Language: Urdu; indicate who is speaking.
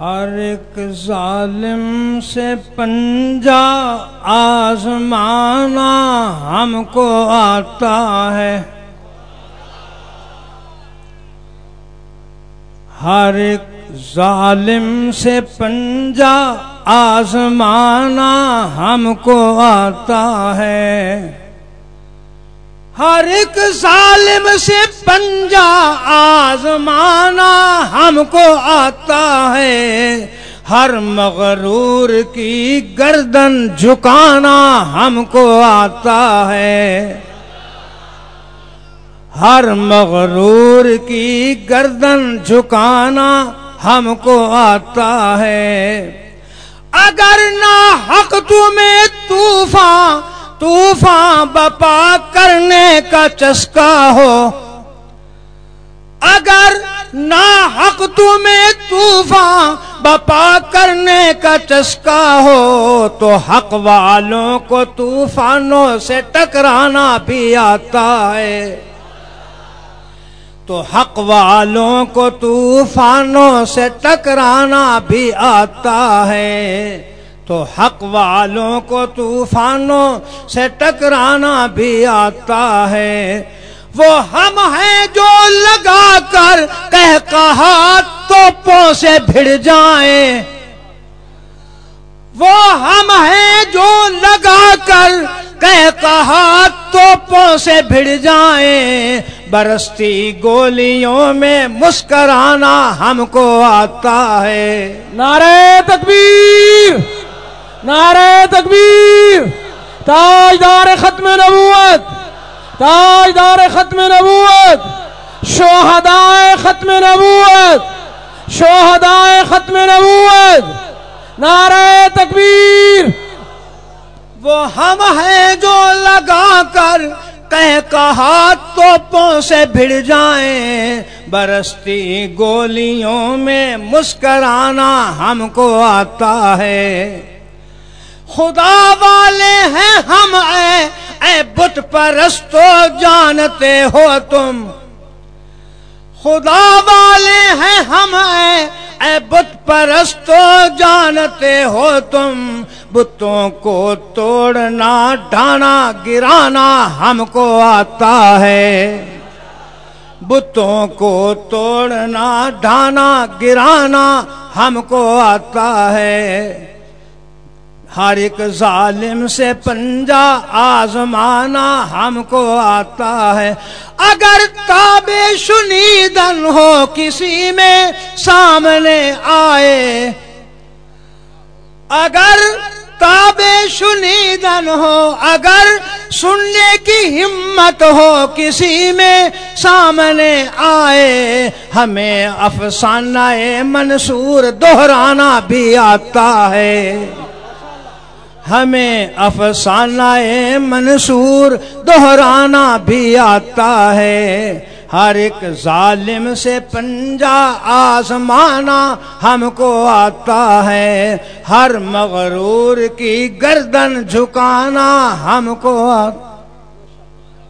Speaker 1: ہر ایک ظالم سے پنجا آزمانا ہم کو آتا ہے۔ ہر ایک ظالم سے پنجا آزمانا ہم کو آتا ہے۔ ہر ایک ظالم سے پنجا آزمانا ہم کو آتا ہے ہر مغرور کی گردن جھکانا ہم کو آتا ہے۔ ہر مغرور کی گردن جھکانا ہم کو آتا ہے۔ اگر نہ حق تمہیں طوفان طوفان بپا کرنے کا چسکا ہو، اگر نہ حق تمہیں طوفان، بپا کرنے کا چسکا ہو، تو حق والوں کو طوفانوں سے ٹکرانا بھی آتا ہے۔ تو حق والوں کو طوفانوں سے ٹکرانا بھی آتا ہے۔ تو حق والوں کو طوفانوں سے ٹکرانا بھی آتا ہے۔ وہ ہم ہیں جو لگا کر کہہ کہا توپوں سے بھڑ جائیں۔ وہ ہم ہیں جو لگا کر کہہ کہا توپوں سے بھڑ جائیں۔ برستی گولیوں میں مسکرانا ہم کو آتا ہے۔
Speaker 2: نعرہ تکبیر نعرہ تکبیر، تاجدار ختم نبوت۔ تاجدار ختم نبوت، شہدائے ختم نبوت، شہدائے ختم نبوت، نعرہ تکبیر۔
Speaker 1: وہ ہم ہیں جو لگا کر کہہ کہا توپوں سے بھڑ جائیں۔ برستی گولیوں میں مسکرانا ہم کو آتا ہے۔ خدا والے ہیں ہم اے اے بت پرستو جانتے ہو تم۔ خدا والے ہیں ہم اے اے بت پرستو جانتے ہو تم۔ بتوں کو توڑنا، ڈھانا، گرانا ہم کو آتا ہے۔ بتوں کو توڑنا، ڈھانا، گرانا ہم کو آتا ہے۔ ہر ایک ظالم سے پنجا آزمانا ہم کو آتا ہے۔ اگر تاب شنیدن ہو کسی میں سامنے آئے۔ اگر تاب شنیدن ہو، اگر سننے کی ہمت ہو کسی میں سامنے آئے۔ ہمیں افسانہ منصور دہرانا بھی آتا ہے۔ ہمیں افسانہ منصور دہرانا بھی آتا ہے۔ ہر ایک ظالم سے پنجا آزمانا ہم کو آتا ہے۔ ہر مغرور کی گردن جھکانا ہم کو آتا